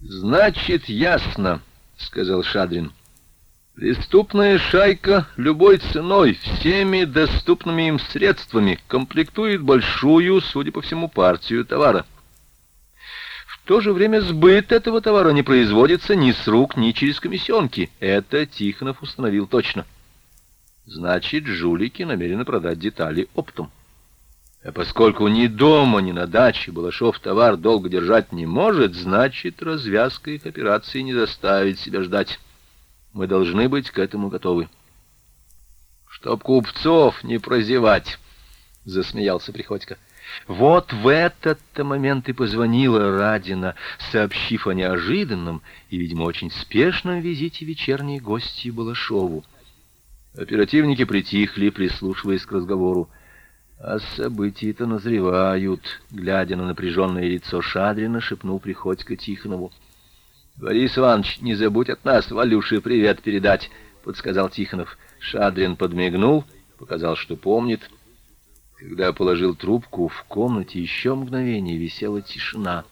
Значит, ясно, сказал Шадрин. Преступная шайка любой ценой, всеми доступными им средствами комплектует большую, судя по всему, партию товара. В то же время сбыт этого товара не производится ни с рук, ни через комиссионки. Это Тихонов установил точно. Значит, жулики намерены продать детали оптом. А поскольку ни дома, ни на даче Балашов товар долго держать не может, значит, развязка их операции не заставит себя ждать. Мы должны быть к этому готовы. Чтоб купцов не прозевать, засмеялся Приходько. Вот в этот-то момент и позвонила Радина, сообщив о неожиданном и, видимо, очень спешном визите вечерней гости Балашову. Оперативники притихли, прислушиваясь к разговору. А события-то назревают, глядя на напряженное лицо Шадрина, шепнул Приходько Тихонову. Борис Иванович, не забудь от нас Валюше привет передать, подсказал Тихонов. Шадрин подмигнул, показал, что помнит. Когда положил трубку, в комнате еще мгновение висела тишина.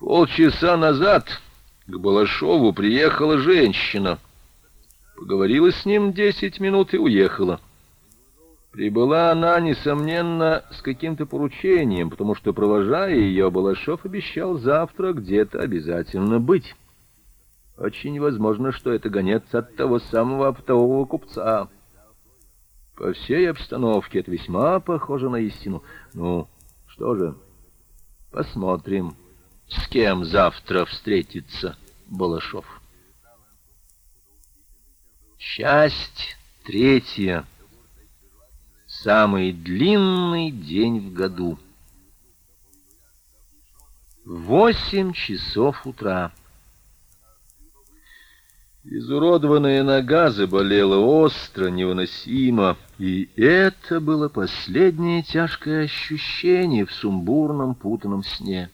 Полчаса назад к Балашову приехала женщина. Поговорила с ним десять минут и уехала. Прибыла она, несомненно, с каким-то поручением, потому что, провожая ее, Балашов обещал завтра где-то обязательно быть. Очень возможно, что это гонец от того самого оптового купца. По всей обстановке это весьма похоже на истину. Ну, что же, посмотрим, с кем завтра встретится Балашов. Часть третья самый длинный день в году. Восемь часов утра. Изуродованная нога заболела остро, невыносимо, и это было последнее тяжкое ощущение в сумбурном путанном сне.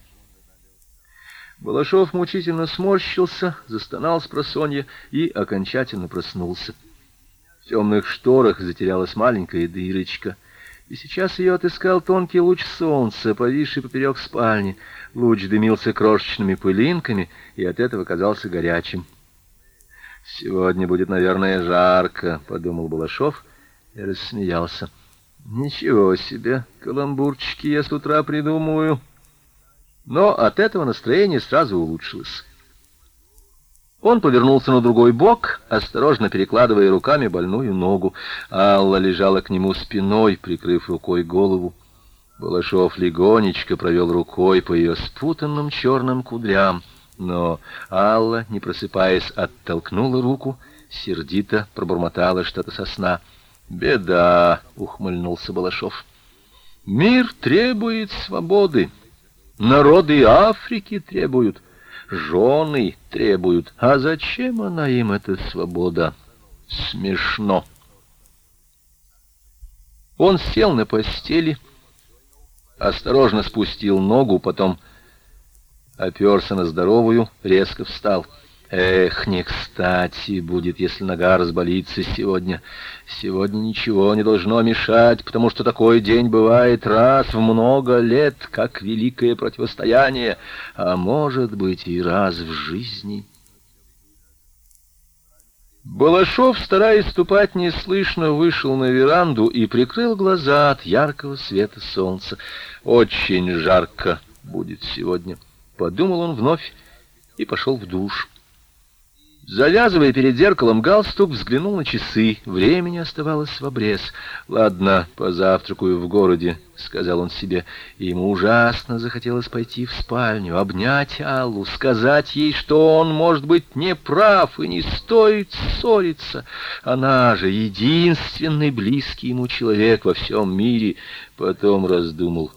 Балашов мучительно сморщился, застонал с просонья и окончательно проснулся. Темных шторах затерялась маленькая дырочка, и сейчас ее отыскал тонкий луч солнца, повисший поперек спальни. Луч дымился крошечными пылинками и от этого казался горячим. «Сегодня будет, наверное, жарко», — подумал Балашов и рассмеялся. «Ничего себе, каламбурчики я с утра придумываю». Но от этого настроение сразу улучшилось. Он повернулся на другой бок, осторожно перекладывая руками больную ногу. Алла лежала к нему спиной, прикрыв рукой голову. Балашов легонечко провел рукой по ее спутанным черным кудрям, но Алла, не просыпаясь, оттолкнула руку, сердито пробормотала что-то со сна. «Беда!» — ухмыльнулся Балашов. «Мир требует свободы. Народы Африки требуют» жены требуют. А зачем она им, эта свобода? Смешно. Он сел на постели, осторожно спустил ногу, потом оперся на здоровую, резко встал — Эх, не кстати будет, если нога разболится сегодня. Сегодня ничего не должно мешать, потому что такой день бывает раз в много лет, как великое противостояние, а может быть и раз в жизни. Балашов, стараясь ступать неслышно, вышел на веранду и прикрыл глаза от яркого света солнца. Очень жарко будет сегодня, подумал он вновь и пошел в душ. Завязывая перед зеркалом галстук, взглянул на часы. Времени оставалось в обрез. «Ладно, позавтракаю в городе», — сказал он себе. И ему ужасно захотелось пойти в спальню, обнять Аллу, сказать ей, что он, может быть, не прав и не стоит ссориться. Она же единственный близкий ему человек во всем мире. Потом раздумал.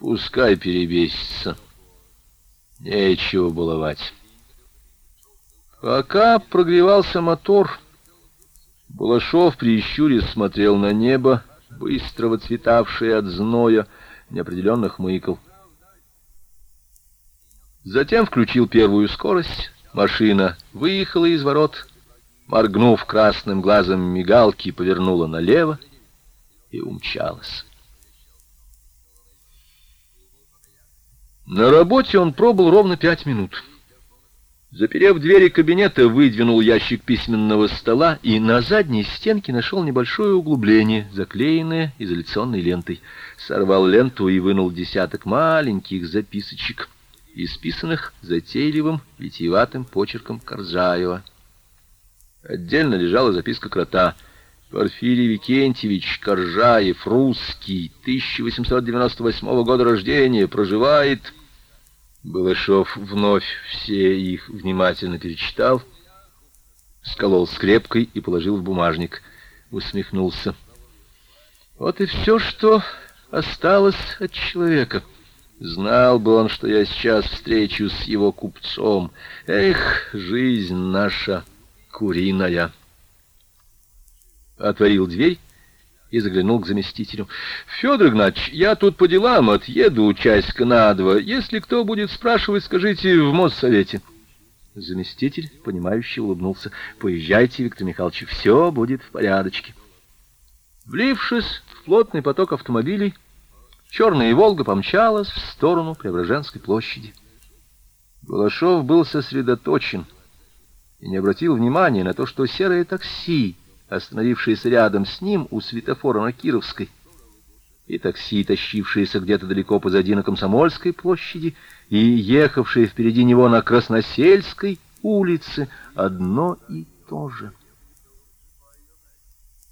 «Пускай перебесится. Нечего баловать». Пока прогревался мотор, Балашов прищурясь смотрел на небо, быстро выцветавшее от зноя, неопределенно хмыкал. Затем включил первую скорость, машина выехала из ворот, моргнув красным глазом мигалки, повернула налево и умчалась. На работе он пробыл ровно пять минут. Заперев двери кабинета, выдвинул ящик письменного стола и на задней стенке нашел небольшое углубление, заклеенное изоляционной лентой. Сорвал ленту и вынул десяток маленьких записочек, исписанных затейливым, витиеватым почерком Коржаева. Отдельно лежала записка крота — Порфирий Викентьевич Коржаев, русский, 1898 года рождения, проживает... Балашов вновь все их внимательно перечитал, сколол скрепкой и положил в бумажник. Усмехнулся. Вот и все, что осталось от человека. Знал бы он, что я сейчас встречусь с его купцом. Эх, жизнь наша куриная отворил дверь и заглянул к заместителю. «Федор Игнатьевич, я тут по делам отъеду часика на два. Если кто будет спрашивать, скажите в Моссовете». Заместитель, понимающе улыбнулся. «Поезжайте, Виктор Михайлович, все будет в порядочке». Влившись в плотный поток автомобилей, черная «Волга» помчалась в сторону Преображенской площади. Балашов был сосредоточен и не обратил внимания на то, что серое такси остановившееся рядом с ним у светофора на Кировской, и такси, тащившееся где-то далеко позади на Комсомольской площади, и ехавшее впереди него на Красносельской улице, одно и то же.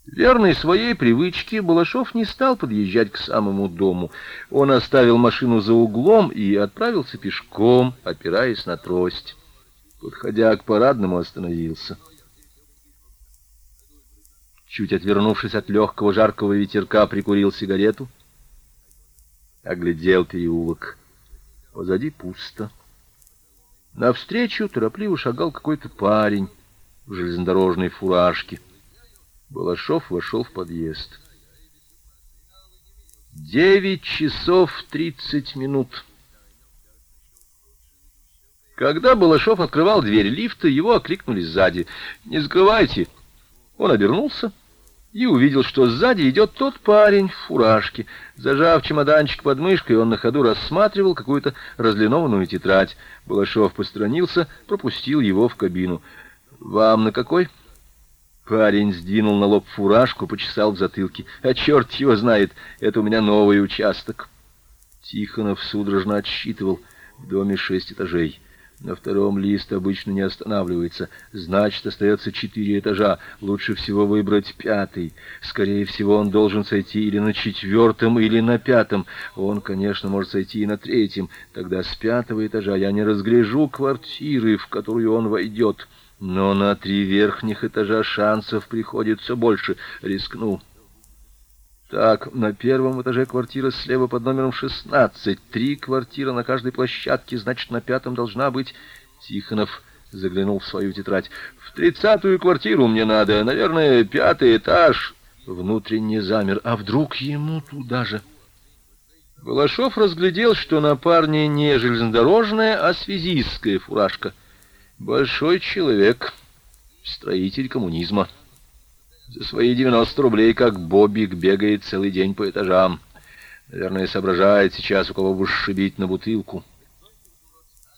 Верный своей привычке, Балашов не стал подъезжать к самому дому. Он оставил машину за углом и отправился пешком, опираясь на трость. Подходя к парадному, остановился — чуть отвернувшись от легкого жаркого ветерка, прикурил сигарету, оглядел переулок. Позади пусто. Навстречу торопливо шагал какой-то парень в железнодорожной фуражке. Балашов вошел в подъезд. Девять часов тридцать минут. Когда Балашов открывал дверь лифта, его окликнули сзади. «Не закрывайте!» Он обернулся и увидел, что сзади идет тот парень в фуражке. Зажав чемоданчик под мышкой, он на ходу рассматривал какую-то разлинованную тетрадь. Балашов постранился, пропустил его в кабину. «Вам на какой?» Парень сдвинул на лоб фуражку, почесал в затылке. «А черт его знает, это у меня новый участок». Тихонов судорожно отсчитывал. В доме шесть этажей. На втором лист обычно не останавливается. Значит, остается четыре этажа. Лучше всего выбрать пятый. Скорее всего, он должен сойти или на четвертом, или на пятом. Он, конечно, может сойти и на третьем. Тогда с пятого этажа я не разгляжу квартиры, в которую он войдет. Но на три верхних этажа шансов приходится больше. Рискну. Так, на первом этаже квартира слева под номером 16. Три квартиры на каждой площадке, значит, на пятом должна быть... Тихонов заглянул в свою тетрадь. В тридцатую квартиру мне надо, наверное, пятый этаж. Внутренне замер. А вдруг ему туда же? Балашов разглядел, что на парне не железнодорожная, а связистская фуражка. Большой человек, строитель коммунизма. За свои 90 рублей, как Бобик, бегает целый день по этажам. Наверное, соображает сейчас, у кого бы сшибить на бутылку.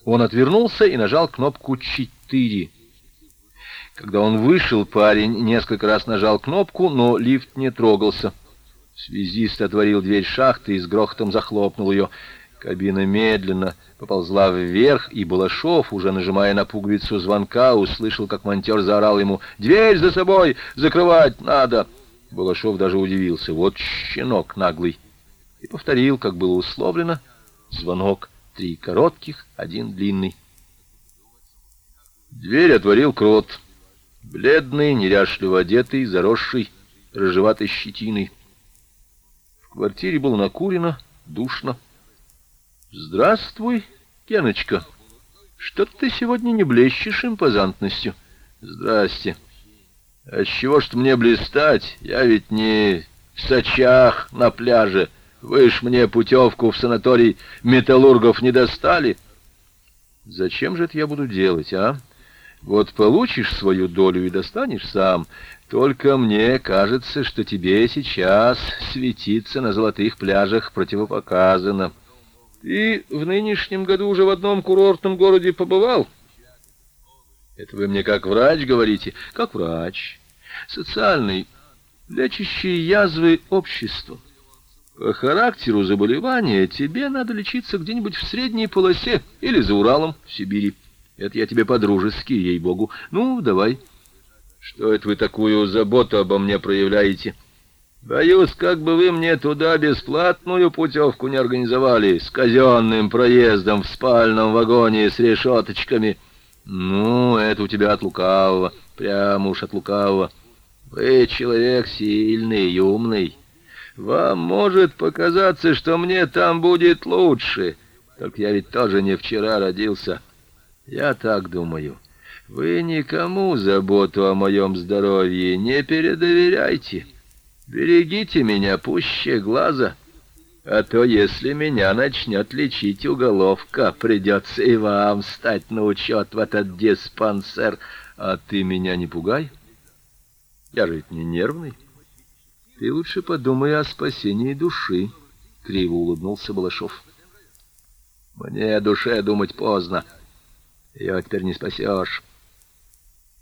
Он отвернулся и нажал кнопку «4». Когда он вышел, парень несколько раз нажал кнопку, но лифт не трогался. Связист отворил дверь шахты и с грохотом захлопнул ее. Кабина медленно поползла вверх, и Балашов, уже нажимая на пуговицу звонка, услышал, как монтер заорал ему «Дверь за собой! Закрывать надо!» Балашов даже удивился. Вот щенок наглый. И повторил, как было условлено, звонок. Три коротких, один длинный. Дверь отворил крот. Бледный, неряшливо одетый, заросший, рыжеватой щетиной. В квартире было накурено, душно. «Здравствуй, Кеночка. Что ты сегодня не блещешь импозантностью?» «Здрасте. А чего ж мне блистать? Я ведь не в Сочах на пляже. Вы ж мне путевку в санаторий металлургов не достали». «Зачем же это я буду делать, а? Вот получишь свою долю и достанешь сам. Только мне кажется, что тебе сейчас светиться на золотых пляжах противопоказано». Ты в нынешнем году уже в одном курортном городе побывал? Это вы мне как врач говорите? Как врач. Социальный, лечащий язвы общества. По характеру заболевания тебе надо лечиться где-нибудь в средней полосе или за Уралом в Сибири. Это я тебе по-дружески, ей-богу. Ну, давай. Что это вы такую заботу обо мне проявляете? Боюсь, как бы вы мне туда бесплатную путевку не организовали, с казенным проездом в спальном вагоне с решеточками. Ну, это у тебя от лукавого, прямо уж от лукавого. Вы человек сильный и умный. Вам может показаться, что мне там будет лучше. Только я ведь тоже не вчера родился. Я так думаю. Вы никому заботу о моем здоровье не передоверяйте. Берегите меня пуще глаза, а то, если меня начнет лечить уголовка, придется и вам стать на учет в этот диспансер. А ты меня не пугай. Я же ведь не нервный. Ты лучше подумай о спасении души, — криво улыбнулся Балашов. Мне о душе думать поздно. Ее теперь не спасешь.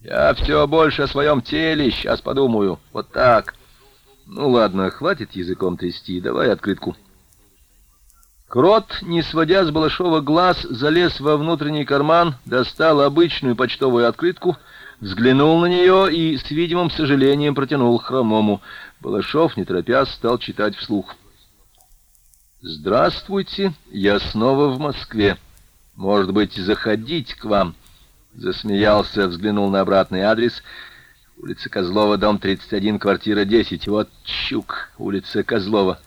Я все больше о своем теле сейчас подумаю. Вот так. Ну ладно, хватит языком трясти. Давай открытку. Крот, не сводя с Балашова глаз, залез во внутренний карман, достал обычную почтовую открытку, взглянул на нее и с видимым сожалением протянул хромому. Балашов, не торопясь, стал читать вслух. «Здравствуйте, я снова в Москве. Может быть, заходить к вам?» Засмеялся, взглянул на обратный адрес. Улица Козлова, дом 31, квартира 10. Вот чук, улица Козлова.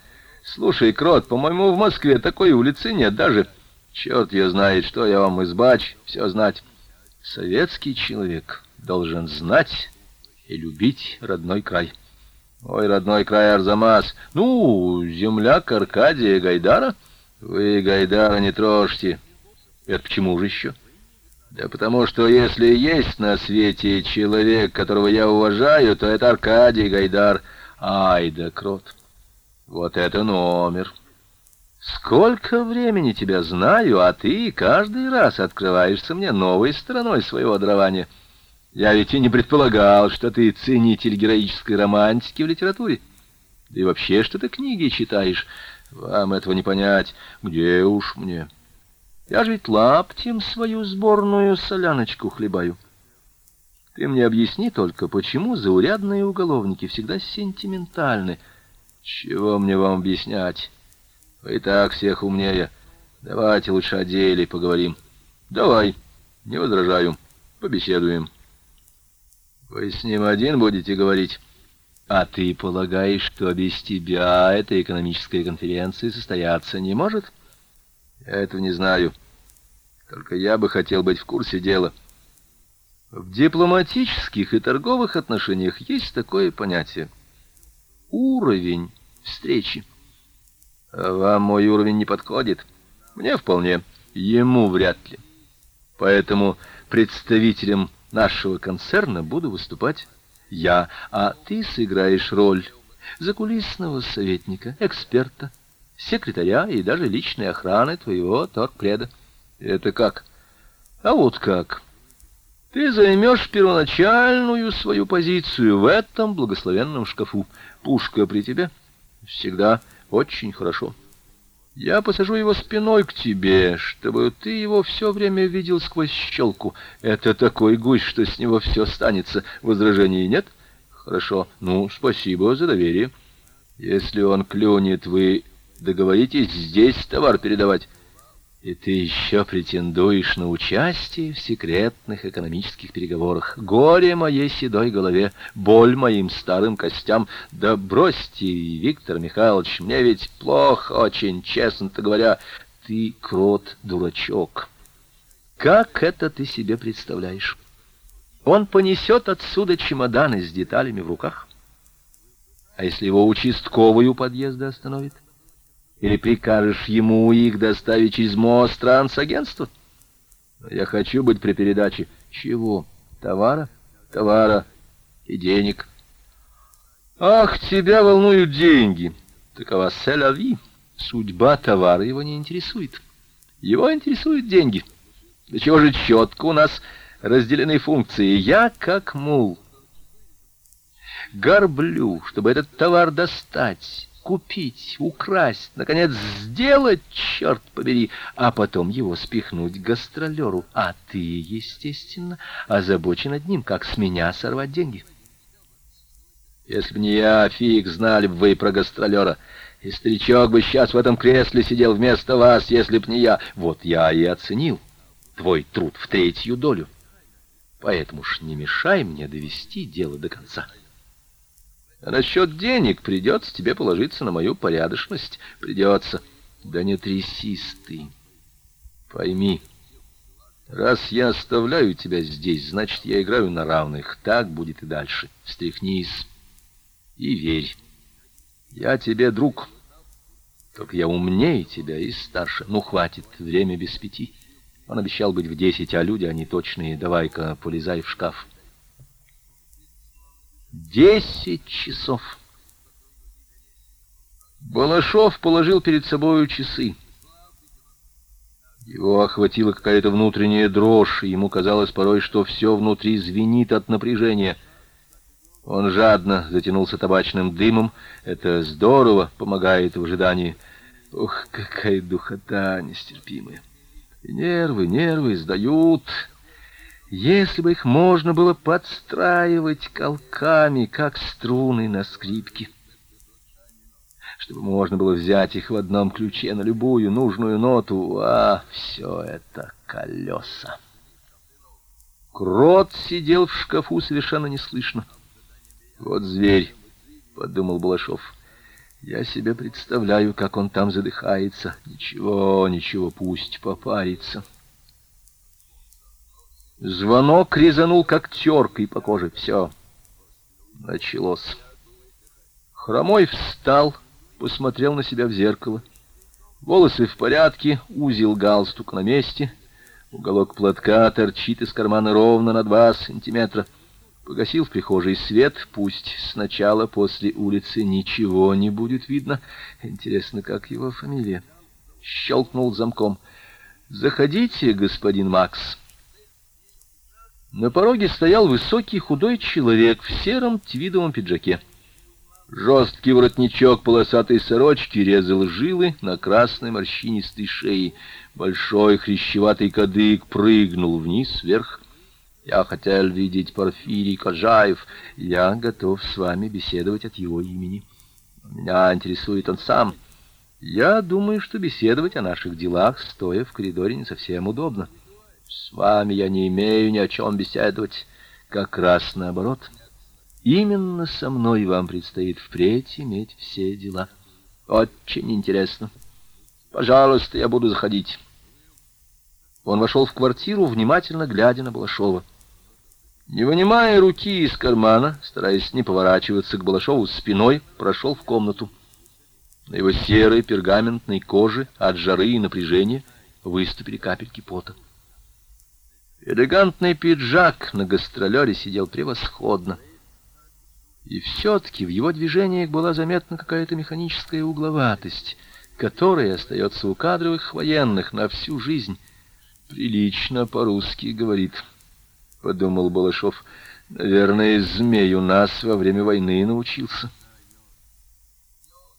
Слушай, Крот, по-моему, в Москве такой улицы нет даже. Черт ее знает, что я вам избач, все знать. Советский человек должен знать и любить родной край. Ой, родной край Арзамас. Ну, земляк Аркадия Гайдара. Вы Гайдара не трожьте. Это почему же еще? Да потому что если есть на свете человек, которого я уважаю, то это Аркадий Гайдар. Ай да крот. Вот это номер. Сколько времени тебя знаю, а ты каждый раз открываешься мне новой стороной своего дарования. Я ведь и не предполагал, что ты ценитель героической романтики в литературе. Да и вообще, что ты книги читаешь. Вам этого не понять. Где уж мне? Я же ведь лаптем свою сборную соляночку хлебаю. Ты мне объясни только, почему заурядные уголовники всегда сентиментальны. Чего мне вам объяснять? Вы и так всех умнее. Давайте лучше о деле поговорим. Давай, не возражаю. Побеседуем. Вы с ним один будете говорить? А ты полагаешь, что без тебя эта экономическая конференция состояться не может? Я этого не знаю. Только я бы хотел быть в курсе дела. В дипломатических и торговых отношениях есть такое понятие. Уровень встречи. А вам мой уровень не подходит. Мне вполне. Ему вряд ли. Поэтому представителем нашего концерна буду выступать я, а ты сыграешь роль закулисного советника, эксперта, секретаря и даже личной охраны твоего торгпреда. Это как? А вот как. Ты займешь первоначальную свою позицию в этом благословенном шкафу. Пушка при тебе? Всегда очень хорошо. Я посажу его спиной к тебе, чтобы ты его все время видел сквозь щелку. Это такой гусь, что с него все станется. Возражений нет? Хорошо. Ну, спасибо за доверие. Если он клюнет, вы договоритесь здесь товар передавать. И ты еще претендуешь на участие в секретных экономических переговорах. Горе моей седой голове, боль моим старым костям. Да бросьте, Виктор Михайлович, мне ведь плохо очень, честно-то говоря. Ты крот-дурачок. Как это ты себе представляешь? Он понесет отсюда чемоданы с деталями в руках. А если его участковый у подъезда остановит? Или прикажешь ему их доставить через мост трансагентства? Я хочу быть при передаче. Чего? Товара? Товара и денег. Ах, тебя волнуют деньги. Такова селяви. Судьба товара его не интересует. Его интересуют деньги. До чего же четко у нас разделены функции. Я как мул. Горблю, чтобы этот товар достать, купить, украсть, наконец сделать, черт побери, а потом его спихнуть гастролеру. А ты, естественно, озабочен одним, как с меня сорвать деньги. Если б не я, фиг, знали бы вы про гастролера. И старичок бы сейчас в этом кресле сидел вместо вас, если б не я. Вот я и оценил твой труд в третью долю. Поэтому ж не мешай мне довести дело до конца. А насчет денег придется тебе положиться на мою порядочность. Придется. Да не трясись ты. Пойми, раз я оставляю тебя здесь, значит, я играю на равных. Так будет и дальше. Стряхнись и верь. Я тебе друг. Только я умнее тебя и старше. Ну, хватит, время без пяти. Он обещал быть в десять, а люди, они точные. Давай-ка, полезай в шкаф. Десять часов. Балашов положил перед собою часы. Его охватила какая-то внутренняя дрожь, и ему казалось порой, что все внутри звенит от напряжения. Он жадно затянулся табачным дымом. Это здорово помогает в ожидании. Ух, какая духота нестерпимая. Нервы, нервы сдают. Если бы их можно было подстраивать колками, как струны на скрипке, чтобы можно было взять их в одном ключе на любую нужную ноту, а все это колеса. Крот сидел в шкафу совершенно неслышно. Вот зверь, подумал Балашов. Я себе представляю, как он там задыхается. Ничего, ничего, пусть попарится. Звонок резанул как теркой по коже. Все. Началось. Хромой встал, посмотрел на себя в зеркало. Волосы в порядке, узел галстука на месте. Уголок платка торчит из кармана ровно на два сантиметра. Погасил в прихожей свет, пусть сначала после улицы ничего не будет видно. Интересно, как его фамилия? Щелкнул замком. Заходите, господин Макс. На пороге стоял высокий худой человек в сером твидовом пиджаке. Жесткий воротничок полосатой сорочки резал жилы на красной морщинистой шее. Большой хрящеватый кадык прыгнул вниз вверх. Я хотел видеть Порфирий Кожаев. Я готов с вами беседовать от его имени. Меня интересует он сам. Я думаю, что беседовать о наших делах, стоя в коридоре, не совсем удобно. С вами я не имею ни о чем беседовать. Как раз наоборот. Именно со мной вам предстоит впредь иметь все дела. Очень интересно. Пожалуйста, я буду заходить. Он вошел в квартиру, внимательно глядя на Балашова. Не вынимая руки из кармана, стараясь не поворачиваться к Балашову спиной, прошел в комнату. На его серой пергаментной коже от жары и напряжения выступили капельки пота. Элегантный пиджак на гастролере сидел превосходно. И все-таки в его движениях была заметна какая-то механическая угловатость, которая остается у кадровых военных на всю жизнь. Прилично по-русски говорит подумал Балашов. Наверное, змей у нас во время войны научился.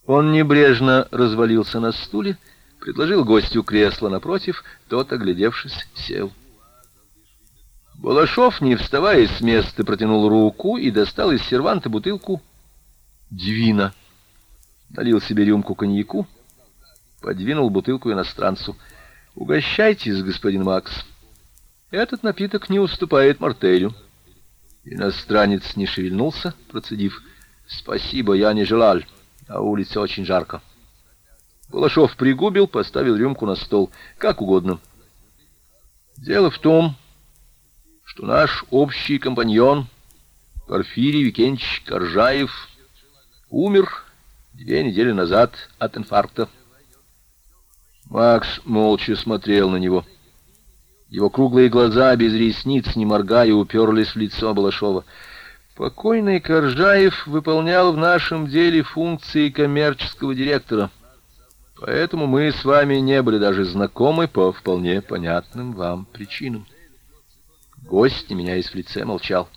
Он небрежно развалился на стуле, предложил гостю кресло напротив, тот, оглядевшись, сел. Балашов, не вставая с места, протянул руку и достал из серванта бутылку двина. Налил себе рюмку коньяку, подвинул бутылку иностранцу. «Угощайтесь, господин Макс». Этот напиток не уступает мартелю. Иностранец не шевельнулся, процедив: "Спасибо, я не желал. На улице очень жарко". Балашов пригубил, поставил рюмку на стол, как угодно. Дело в том, что наш общий компаньон Порфирий Викентьевич Коржаев умер две недели назад от инфаркта. Макс молча смотрел на него. Его круглые глаза без ресниц, не моргая, уперлись в лицо Балашова. Покойный Коржаев выполнял в нашем деле функции коммерческого директора. Поэтому мы с вами не были даже знакомы по вполне понятным вам причинам. Гость, не меняясь в лице, молчал.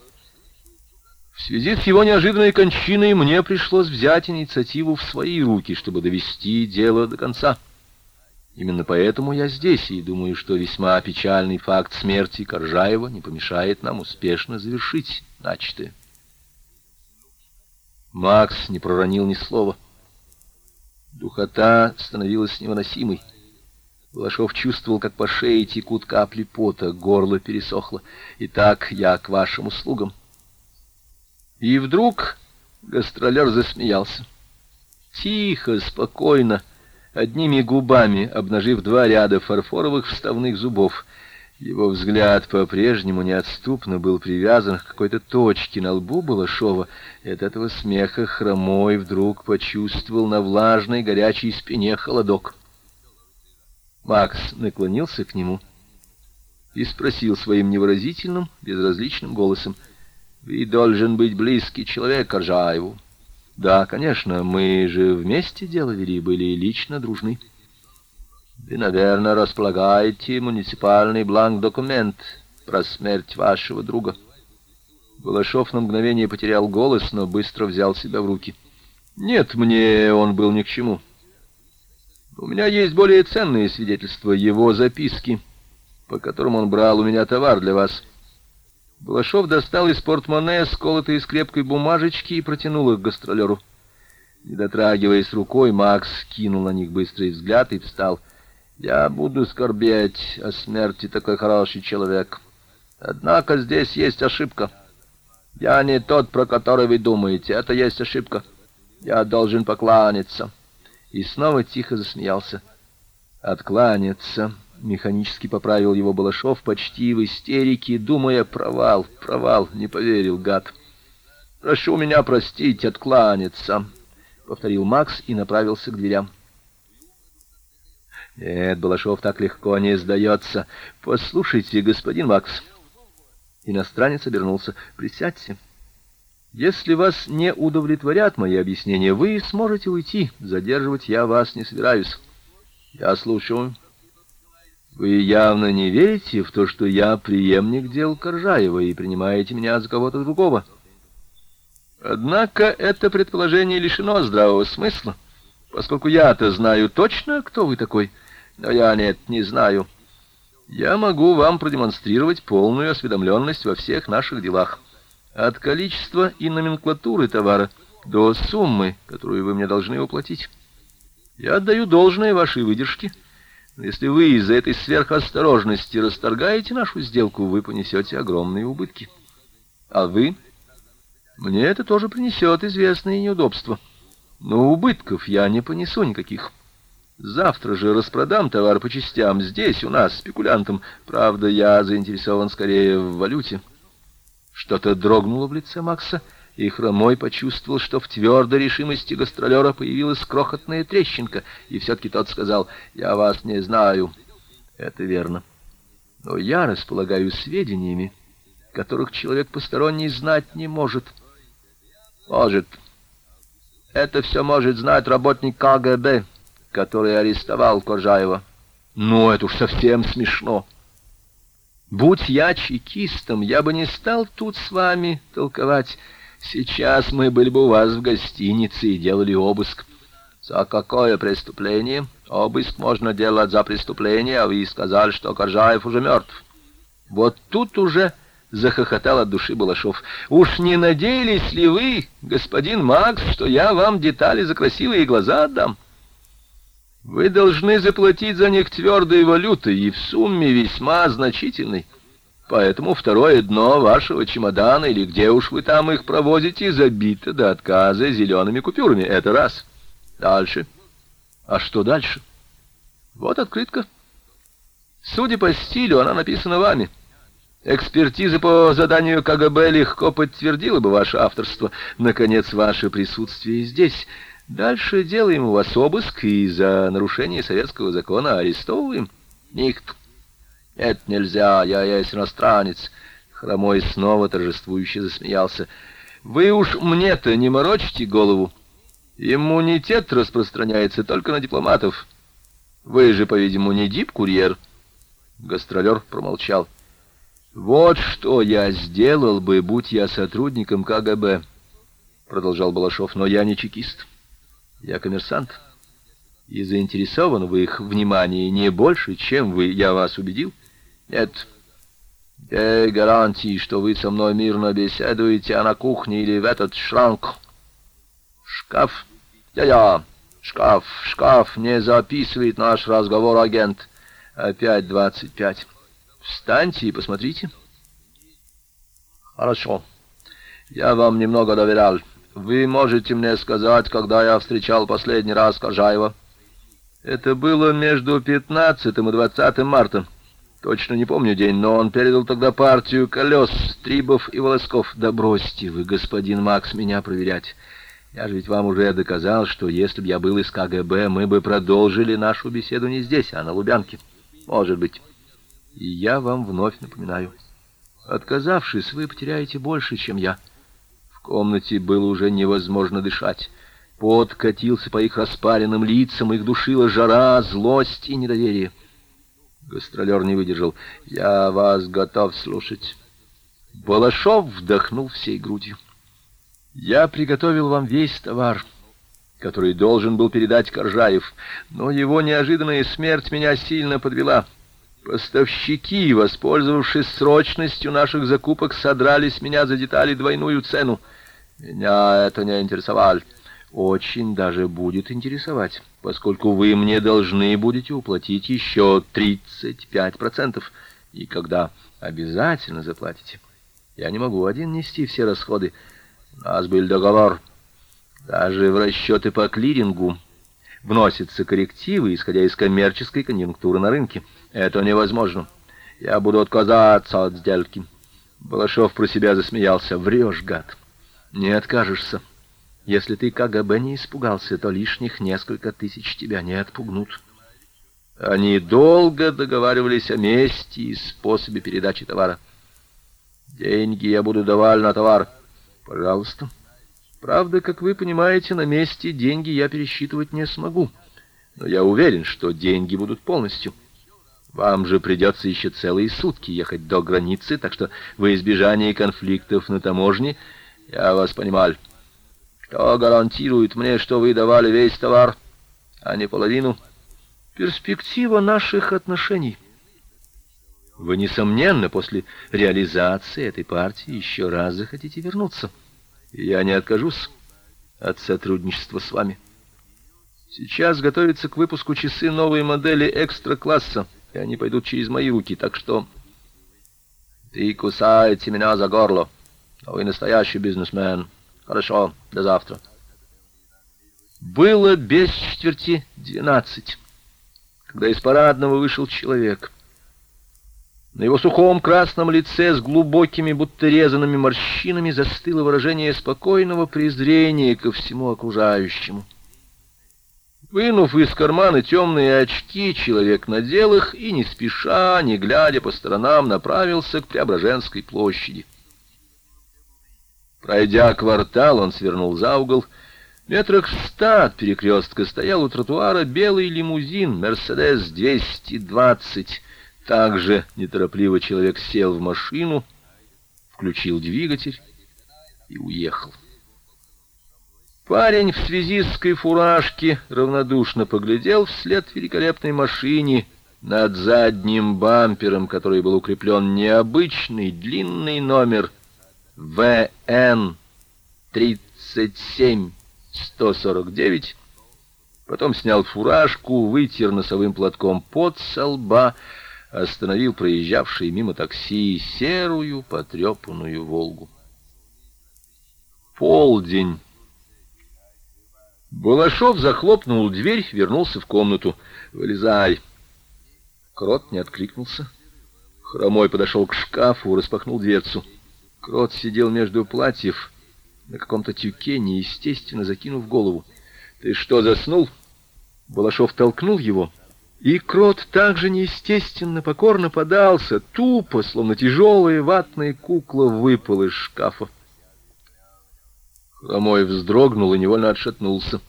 В связи с его неожиданной кончиной мне пришлось взять инициативу в свои руки, чтобы довести дело до конца. Именно поэтому я здесь и думаю, что весьма печальный факт смерти Коржаева не помешает нам успешно завершить начатое. Макс не проронил ни слова. Духота становилась невыносимой. Балашов чувствовал, как по шее текут капли пота, горло пересохло. «Итак, я к вашим услугам». И вдруг гастролер засмеялся. Тихо, спокойно, одними губами, обнажив два ряда фарфоровых вставных зубов. Его взгляд по-прежнему неотступно был привязан к какой-то точке на лбу Балашова, и от этого смеха хромой вдруг почувствовал на влажной горячей спине холодок. Макс наклонился к нему и спросил своим невыразительным, безразличным голосом, «Вы должен быть близкий человек Аржаеву». «Да, конечно, мы же вместе дело вели, были лично дружны». Вы, наверное, располагаете муниципальный бланк-документ про смерть вашего друга. Балашов на мгновение потерял голос, но быстро взял себя в руки. Нет, мне он был ни к чему. У меня есть более ценные свидетельства его записки, по которым он брал у меня товар для вас. Балашов достал из портмоне сколотые из крепкой бумажечки и протянул их гастролеру. Не дотрагиваясь рукой, Макс кинул на них быстрый взгляд и встал. Я буду скорбеть о смерти такой хороший человек. Однако здесь есть ошибка. Я не тот, про который вы думаете. Это есть ошибка. Я должен покланяться. И снова тихо засмеялся. Откланяться. Механически поправил его Балашов почти в истерике, думая провал, провал, не поверил гад. Прошу меня простить, откланяться, повторил Макс и направился к дверям. Нет, Балашов так легко не сдается. Послушайте, господин Макс. Иностранец обернулся. Присядьте. Если вас не удовлетворят мои объяснения, вы сможете уйти. Задерживать я вас не собираюсь. Я слушаю. Вы явно не верите в то, что я преемник дел Коржаева и принимаете меня за кого-то другого. Однако это предположение лишено здравого смысла, поскольку я-то знаю точно, кто вы такой. Но я нет, не знаю. Я могу вам продемонстрировать полную осведомленность во всех наших делах. От количества и номенклатуры товара до суммы, которую вы мне должны уплатить. Я отдаю должное вашей выдержке. Но если вы из-за этой сверхосторожности расторгаете нашу сделку, вы понесете огромные убытки. А вы? Мне это тоже принесет известные неудобства. Но убытков я не понесу никаких. Завтра же распродам товар по частям здесь, у нас, спекулянтам. Правда, я заинтересован скорее в валюте. Что-то дрогнуло в лице Макса, и Хромой почувствовал, что в твердой решимости гастролера появилась крохотная трещинка, и все-таки тот сказал, «Я вас не знаю». Это верно. Но я располагаю сведениями, которых человек посторонний знать не может. Может. Это все может знать работник КГБ который арестовал Кожаева. Ну, это уж совсем смешно. Будь я чекистом, я бы не стал тут с вами толковать. Сейчас мы были бы у вас в гостинице и делали обыск. За какое преступление? Обыск можно делать за преступление, а вы сказали, что Коржаев уже мертв. Вот тут уже захохотал от души Балашов. Уж не надеялись ли вы, господин Макс, что я вам детали за красивые глаза отдам? Вы должны заплатить за них твердой валютой и в сумме весьма значительной. Поэтому второе дно вашего чемодана, или где уж вы там их провозите, забито до отказа зелеными купюрами. Это раз. Дальше. А что дальше? Вот открытка. Судя по стилю, она написана вами. Экспертиза по заданию КГБ легко подтвердила бы ваше авторство. Наконец, ваше присутствие здесь — Дальше делаем у вас обыск и за нарушение советского закона арестовываем. Никт. Это нельзя, я есть иностранец. Хромой снова торжествующе засмеялся. Вы уж мне-то не морочите голову. Иммунитет распространяется только на дипломатов. Вы же, по-видимому, не дип-курьер. Гастролер промолчал. Вот что я сделал бы, будь я сотрудником КГБ, продолжал Балашов, но я не чекист. Я коммерсант. И заинтересован в их внимании не больше, чем вы, я вас убедил? Нет. Где гарантии, что вы со мной мирно беседуете, а на кухне или в этот шранк? Шкаф? Я-я. Шкаф, шкаф не записывает наш разговор, агент. Опять двадцать пять. Встаньте и посмотрите. Хорошо. Я вам немного доверял. Вы можете мне сказать, когда я встречал последний раз Кожаева? Это было между 15 и 20 марта. Точно не помню день, но он передал тогда партию колес, стрибов и волосков. Да бросьте вы, господин Макс, меня проверять. Я же ведь вам уже доказал, что если бы я был из КГБ, мы бы продолжили нашу беседу не здесь, а на Лубянке. Может быть. И я вам вновь напоминаю. Отказавшись, вы потеряете больше, чем я. В комнате было уже невозможно дышать. Пот катился по их распаренным лицам, их душила жара, злость и недоверие. Гастролер не выдержал. «Я вас готов слушать». Балашов вдохнул всей грудью. «Я приготовил вам весь товар» который должен был передать Коржаев, но его неожиданная смерть меня сильно подвела. Поставщики, воспользовавшись срочностью наших закупок, содрали с меня за детали двойную цену. Меня это не интересовало. Очень даже будет интересовать, поскольку вы мне должны будете уплатить еще 35%. И когда обязательно заплатите. Я не могу один нести все расходы. У нас был договор. Даже в расчеты по клирингу вносятся коррективы, исходя из коммерческой конъюнктуры на рынке. Это невозможно. Я буду отказаться от сделки. Балашов про себя засмеялся. Врешь, гад. Не откажешься. Если ты КГБ не испугался, то лишних несколько тысяч тебя не отпугнут. Они долго договаривались о месте и способе передачи товара. Деньги я буду давать на товар. Пожалуйста. Правда, как вы понимаете, на месте деньги я пересчитывать не смогу. Но я уверен, что деньги будут полностью. Вам же придется еще целые сутки ехать до границы, так что во избежание конфликтов на таможне я вас понимал. Кто гарантирует мне, что вы давали весь товар, а не половину? Перспектива наших отношений. Вы, несомненно, после реализации этой партии еще раз захотите вернуться. — я не откажусь от сотрудничества с вами. Сейчас готовятся к выпуску часы новой модели экстра-класса, и они пойдут через мои руки, так что... Ты кусаете меня за горло, но вы настоящий бизнесмен. Хорошо, до завтра. Было без четверти двенадцать, когда из парадного вышел человек — на его сухом красном лице с глубокими, будто резанными морщинами застыло выражение спокойного презрения ко всему окружающему. Вынув из кармана темные очки, человек надел их и, не спеша, не глядя по сторонам, направился к Преображенской площади. Пройдя квартал, он свернул за угол. Метрах ста от перекрестка стоял у тротуара белый лимузин «Мерседес-220», также неторопливо человек сел в машину, включил двигатель и уехал. Парень в связистской фуражке равнодушно поглядел вслед великолепной машине над задним бампером, который был укреплен необычный длинный номер ВН 37149. Потом снял фуражку, вытер носовым платком пот со лба, остановил проезжавший мимо такси серую потрепанную «Волгу». Полдень. Балашов захлопнул дверь, вернулся в комнату. «Вылезай!» Крот не откликнулся. Хромой подошел к шкафу, распахнул дверцу. Крот сидел между платьев на каком-то тюке, неестественно закинув голову. «Ты что, заснул?» Балашов толкнул его и крот также неестественно покорно подался, тупо, словно тяжелая ватная кукла, выпал из шкафа. Хромой вздрогнул и невольно отшатнулся.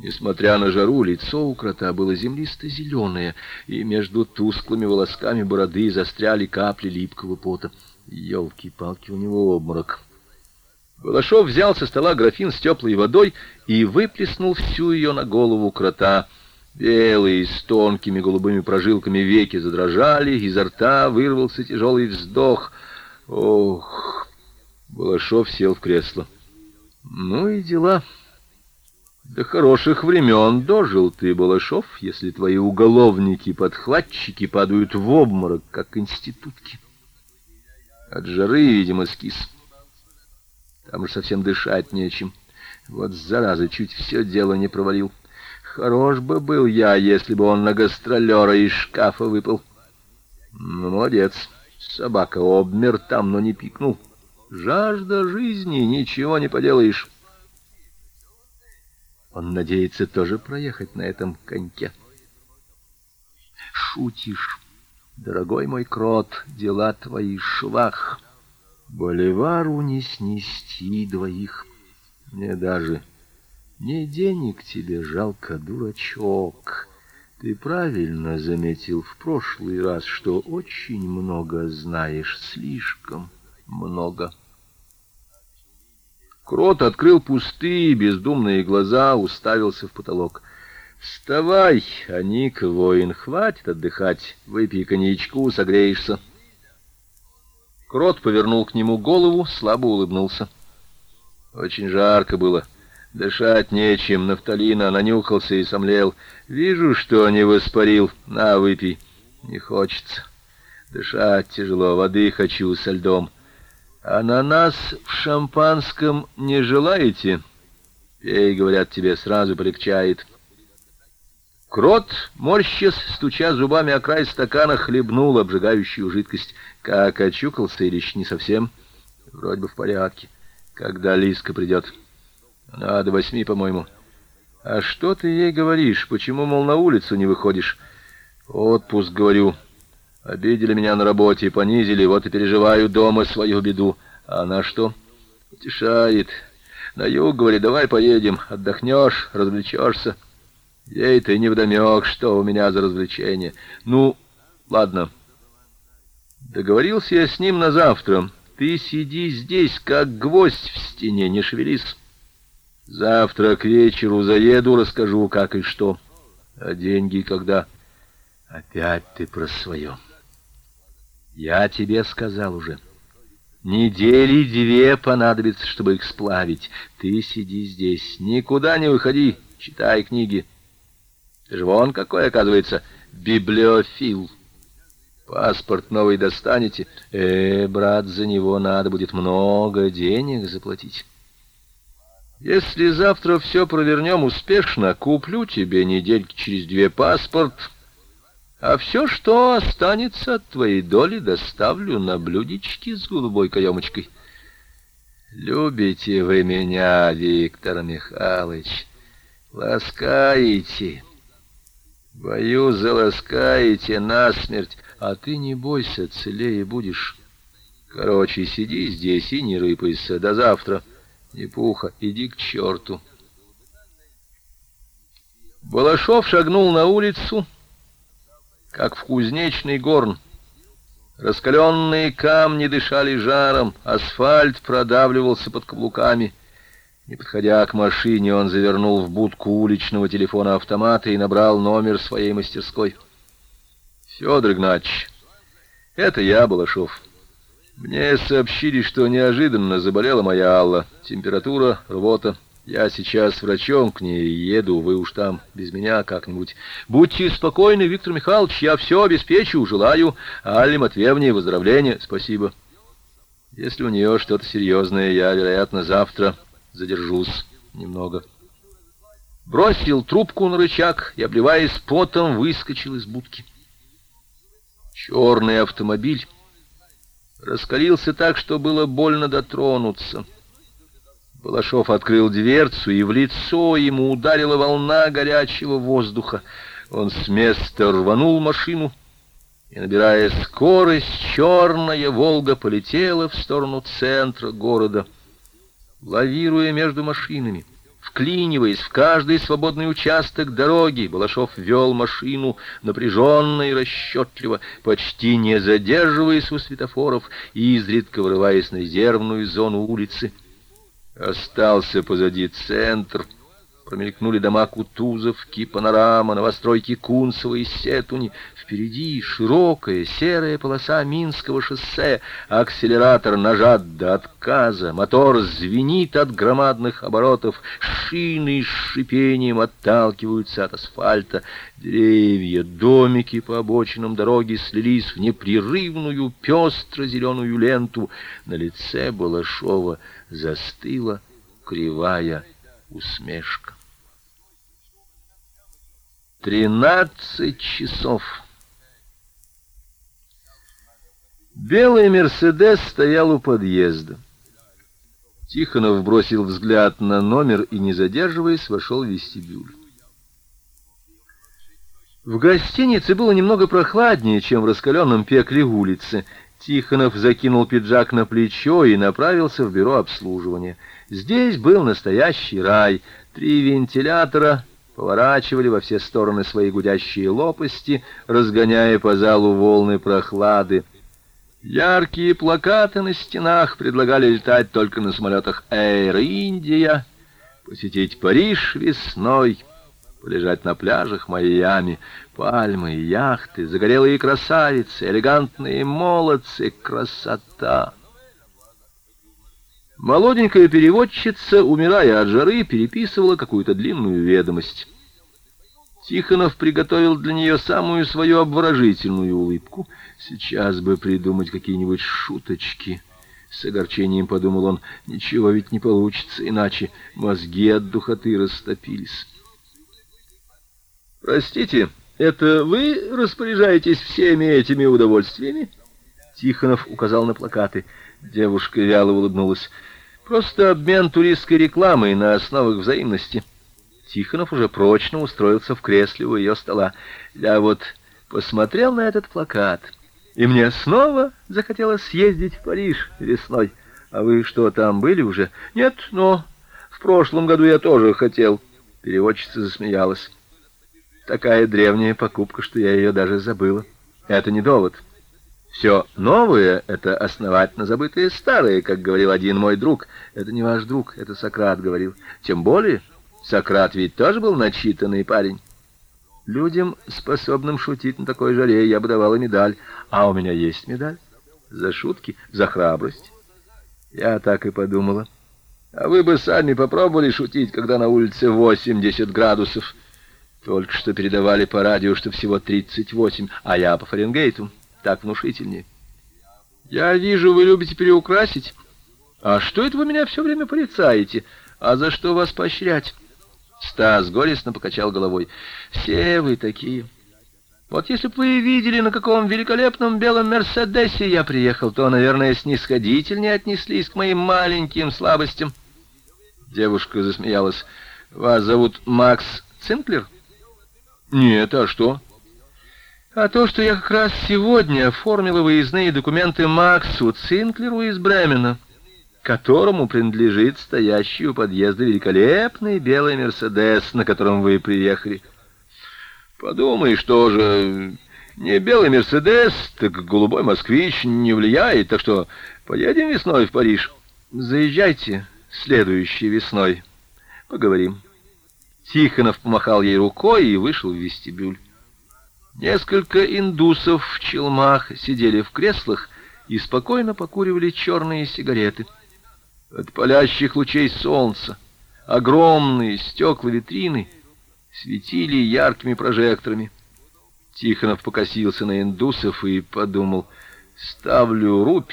Несмотря на жару, лицо у крота было землисто-зеленое, и между тусклыми волосками бороды застряли капли липкого пота. Ёлки-палки, у него обморок. Балашов взял со стола графин с теплой водой и выплеснул всю ее на голову крота. Белые, с тонкими голубыми прожилками веки задрожали, изо рта вырвался тяжелый вздох. Ох! Балашов сел в кресло. Ну и дела. До хороших времен дожил ты, Балашов, если твои уголовники-подхватчики падают в обморок, как институтки. От жары, видимо, скис. Там же совсем дышать нечем. Вот зараза, чуть все дело не провалил. Хорош бы был я, если бы он на гастролера из шкафа выпал. Ну, молодец. Собака обмер там, но не пикнул. Жажда жизни, ничего не поделаешь. Он надеется тоже проехать на этом коньке. Шутишь, дорогой мой крот, дела твои швах. Боливару не снести двоих. Мне даже не денег тебе жалко, дурачок. Ты правильно заметил в прошлый раз, что очень много знаешь, слишком много. Крот открыл пустые, бездумные глаза, уставился в потолок. «Вставай, Аник, воин, хватит отдыхать. Выпей коньячку, согреешься». Крот повернул к нему голову, слабо улыбнулся. Очень жарко было. Дышать нечем, нафталина нанюхался и сомлел. Вижу, что не воспарил. На, выпей. Не хочется. Дышать тяжело, воды хочу со льдом. Ананас в шампанском не желаете? Пей, говорят, тебе сразу полегчает. Крот, морщась, стуча зубами о край стакана, хлебнул обжигающую жидкость. Как очукался еще не совсем? Вроде бы в порядке. Когда Лиска придет? Она до восьми, по-моему. А что ты ей говоришь? Почему, мол, на улицу не выходишь? Отпуск, говорю. Обидели меня на работе, понизили, вот и переживаю дома свою беду. А она что? Утешает. На юг, говорит, давай поедем, отдохнешь, развлечешься. Ей-то невдомек, что у меня за развлечение. Ну, ладно. Договорился я с ним на завтра. Ты сиди здесь, как гвоздь в стене, не шевелись. Завтра к вечеру заеду, расскажу, как и что. А деньги когда? Опять ты про свое. Я тебе сказал уже. Недели две понадобится, чтобы их сплавить. Ты сиди здесь, никуда не выходи, читай книги. Ты же вон какой, оказывается, библиофил. Паспорт новый достанете? Э, брат, за него надо будет много денег заплатить. Если завтра все провернем успешно, куплю тебе недельки через две паспорт, а все, что останется от твоей доли, доставлю на блюдечке с голубой каемочкой. Любите вы меня, Виктор Михайлович, ласкаете. Боюсь, заласкаете насмерть, а ты не бойся, целее будешь. Короче, сиди здесь и не рыпайся. До завтра. Не пуха, иди к черту. Балашов шагнул на улицу, как в кузнечный горн. Раскаленные камни дышали жаром, асфальт продавливался под каблуками. Не подходя к машине, он завернул в будку уличного телефона-автомата и набрал номер своей мастерской. «Федор Игнатьевич, это я, Балашов. Мне сообщили, что неожиданно заболела моя Алла. Температура, рвота. Я сейчас врачом к ней еду, вы уж там без меня как-нибудь. Будьте спокойны, Виктор Михайлович, я все обеспечу, желаю Алле Матвеевне выздоровления. Спасибо. Если у нее что-то серьезное, я, вероятно, завтра задержусь немного. Бросил трубку на рычаг и, обливаясь потом, выскочил из будки. Черный автомобиль раскалился так, что было больно дотронуться. Балашов открыл дверцу, и в лицо ему ударила волна горячего воздуха. Он с места рванул машину, и, набирая скорость, черная «Волга» полетела в сторону центра города — лавируя между машинами, Вклиниваясь в каждый свободный участок дороги, Балашов вел машину напряженно и расчетливо, почти не задерживаясь у светофоров и изредка вырываясь на резервную зону улицы. Остался позади центр — Промелькнули дома Кутузовки, Панорама, новостройки Кунцева и Сетуни. Впереди широкая серая полоса Минского шоссе. Акселератор нажат до отказа. Мотор звенит от громадных оборотов. Шины с шипением отталкиваются от асфальта. Деревья, домики по обочинам дороги слились в непрерывную пестро-зеленую ленту. На лице Балашова застыла кривая усмешка. Тринадцать часов. Белый «Мерседес» стоял у подъезда. Тихонов бросил взгляд на номер и, не задерживаясь, вошел в вестибюль. В гостинице было немного прохладнее, чем в раскаленном пекле улицы. Тихонов закинул пиджак на плечо и направился в бюро обслуживания. Здесь был настоящий рай. Три вентилятора, поворачивали во все стороны свои гудящие лопасти, разгоняя по залу волны прохлады. Яркие плакаты на стенах предлагали летать только на самолетах Air India, посетить Париж весной, полежать на пляжах Майами, пальмы, яхты, загорелые красавицы, элегантные молодцы, красота. Молоденькая переводчица, умирая от жары, переписывала какую-то длинную ведомость. Тихонов приготовил для нее самую свою обворожительную улыбку. Сейчас бы придумать какие-нибудь шуточки. С огорчением подумал он, ничего ведь не получится, иначе мозги от духоты растопились. «Простите, это вы распоряжаетесь всеми этими удовольствиями?» Тихонов указал на плакаты. Девушка вяло улыбнулась. Просто обмен туристской рекламой на основах взаимности. Тихонов уже прочно устроился в кресле у ее стола. Я вот посмотрел на этот плакат, и мне снова захотелось съездить в Париж весной. А вы что, там были уже? Нет, но в прошлом году я тоже хотел. Переводчица засмеялась. Такая древняя покупка, что я ее даже забыла. Это не довод. Все новое — это основательно забытое старое, как говорил один мой друг. Это не ваш друг, это Сократ говорил. Тем более, Сократ ведь тоже был начитанный парень. Людям, способным шутить на такой жаре, я бы давала медаль. А у меня есть медаль. За шутки, за храбрость. Я так и подумала. А вы бы сами попробовали шутить, когда на улице 80 градусов. Только что передавали по радио, что всего 38, а я по Фаренгейту так внушительнее. Я вижу, вы любите переукрасить. А что это вы меня все время порицаете? А за что вас поощрять? Стас горестно покачал головой. Все вы такие. Вот если бы вы видели, на каком великолепном белом Мерседесе я приехал, то, наверное, снисходительнее отнеслись к моим маленьким слабостям. Девушка засмеялась. Вас зовут Макс Цинклер? Нет, а что? А то, что я как раз сегодня оформила выездные документы Максу Цинклеру из Бремена, которому принадлежит стоящий у подъезда великолепный белый Мерседес, на котором вы приехали. Подумай, что же, не белый Мерседес, так голубой москвич не влияет, так что поедем весной в Париж. Заезжайте следующей весной, поговорим. Тихонов помахал ей рукой и вышел в вестибюль. Несколько индусов в челмах сидели в креслах и спокойно покуривали черные сигареты. От палящих лучей солнца огромные стекла витрины светили яркими прожекторами. Тихонов покосился на индусов и подумал, ставлю рубь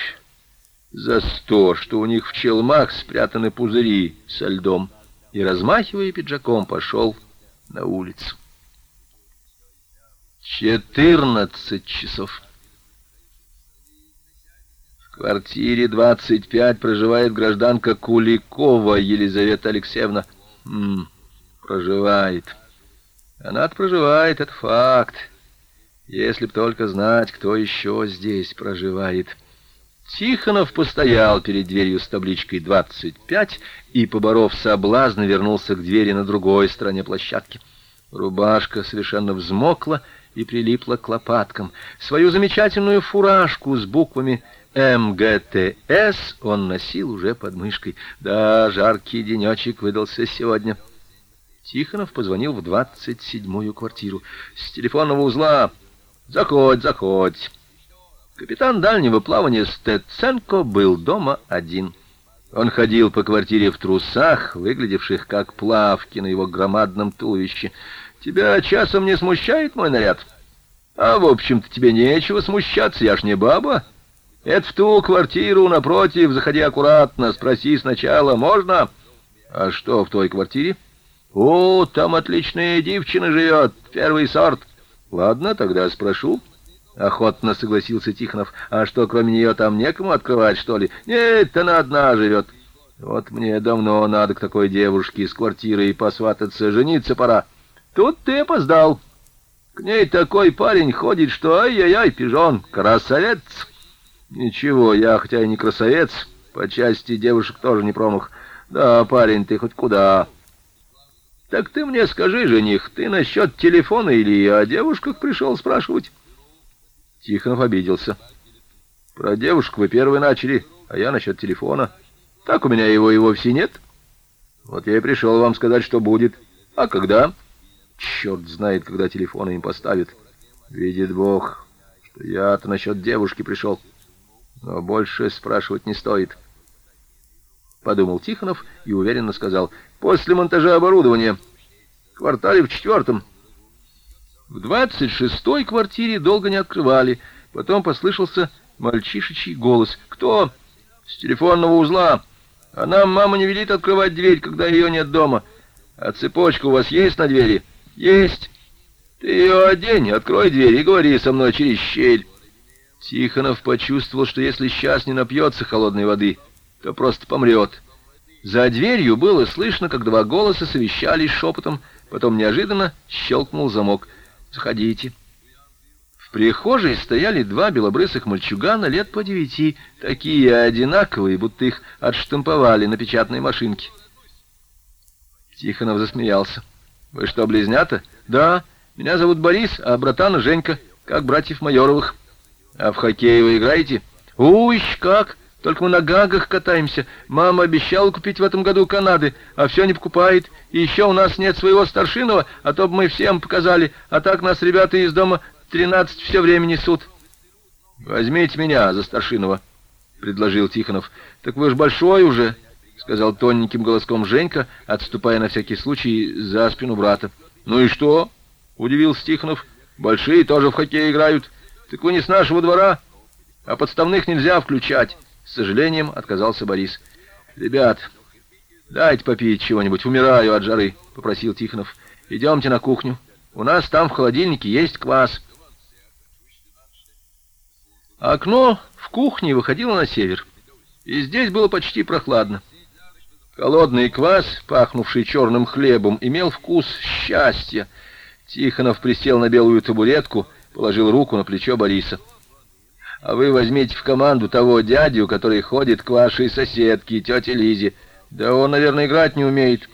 за сто, что у них в челмах спрятаны пузыри со льдом, и, размахивая пиджаком, пошел на улицу. Четырнадцать часов. В квартире двадцать пять проживает гражданка Куликова Елизавета Алексеевна. М -м, проживает. Она проживает, это факт. Если б только знать, кто еще здесь проживает. Тихонов постоял перед дверью с табличкой «25» и, поборов соблазн, вернулся к двери на другой стороне площадки. Рубашка совершенно взмокла и прилипла к лопаткам. Свою замечательную фуражку с буквами МГТС он носил уже под мышкой. Да, жаркий денечек выдался сегодня. Тихонов позвонил в двадцать седьмую квартиру. С телефонного узла «Заходь, заходь». Капитан дальнего плавания Стеценко был дома один. Он ходил по квартире в трусах, выглядевших как плавки на его громадном туловище. «Тебя часом не смущает мой наряд?» «А, в общем-то, тебе нечего смущаться, я ж не баба. Это в ту квартиру напротив, заходи аккуратно, спроси сначала, можно?» «А что в той квартире?» «О, там отличная девчина живет, первый сорт». «Ладно, тогда спрошу». — охотно согласился Тихонов. «А что, кроме нее там некому открывать, что ли?» «Нет, она одна живет». «Вот мне давно надо к такой девушке из квартиры и посвататься, жениться пора». «Тут ты опоздал. К ней такой парень ходит, что ай-яй-яй, пижон, красавец». «Ничего, я хотя и не красавец, по части девушек тоже не промах. Да, парень, ты хоть куда?» «Так ты мне скажи, жених, ты насчет телефона или о девушках пришел спрашивать?» Тихонов обиделся. «Про девушку вы первые начали, а я насчет телефона. Так у меня его и вовсе нет. Вот я и пришел вам сказать, что будет. А когда?» «Черт знает, когда телефоны им поставят. Видит Бог, что я-то насчет девушки пришел. Но больше спрашивать не стоит». Подумал Тихонов и уверенно сказал. «После монтажа оборудования. Квартале в четвертом». В двадцать шестой квартире долго не открывали. Потом послышался мальчишечий голос. «Кто?» «С телефонного узла. А нам мама не велит открывать дверь, когда ее нет дома. А цепочка у вас есть на двери?» «Есть. Ты ее одень, открой дверь и говори со мной через щель». Тихонов почувствовал, что если сейчас не напьется холодной воды, то просто помрет. За дверью было слышно, как два голоса совещались шепотом, потом неожиданно щелкнул замок — Заходите. В прихожей стояли два белобрысых мальчугана лет по девяти, такие одинаковые, будто их отштамповали на печатной машинке. Тихонов засмеялся. «Вы что, близнята?» «Да, меня зовут Борис, а братана Женька, как братьев Майоровых». «А в хоккей вы играете?» «Уй, как!» Только мы на гагах катаемся. Мама обещала купить в этом году Канады, а все не покупает. И еще у нас нет своего старшиного, а то бы мы всем показали. А так нас ребята из дома тринадцать все время несут. Возьмите меня за старшиного, предложил Тихонов. Так вы ж большой уже, сказал тоненьким голоском Женька, отступая на всякий случай за спину брата. Ну и что? удивился Тихонов. Большие тоже в хоккей играют. Так вы не с нашего двора, а подставных нельзя включать. С сожалением отказался Борис. «Ребят, дайте попить чего-нибудь, умираю от жары», — попросил Тихонов. «Идемте на кухню. У нас там в холодильнике есть квас». Окно в кухне выходило на север, и здесь было почти прохладно. Холодный квас, пахнувший черным хлебом, имел вкус счастья. Тихонов присел на белую табуретку, положил руку на плечо Бориса. А вы возьмите в команду того дядю, который ходит к вашей соседке, тете Лизе. Да он, наверное, играть не умеет.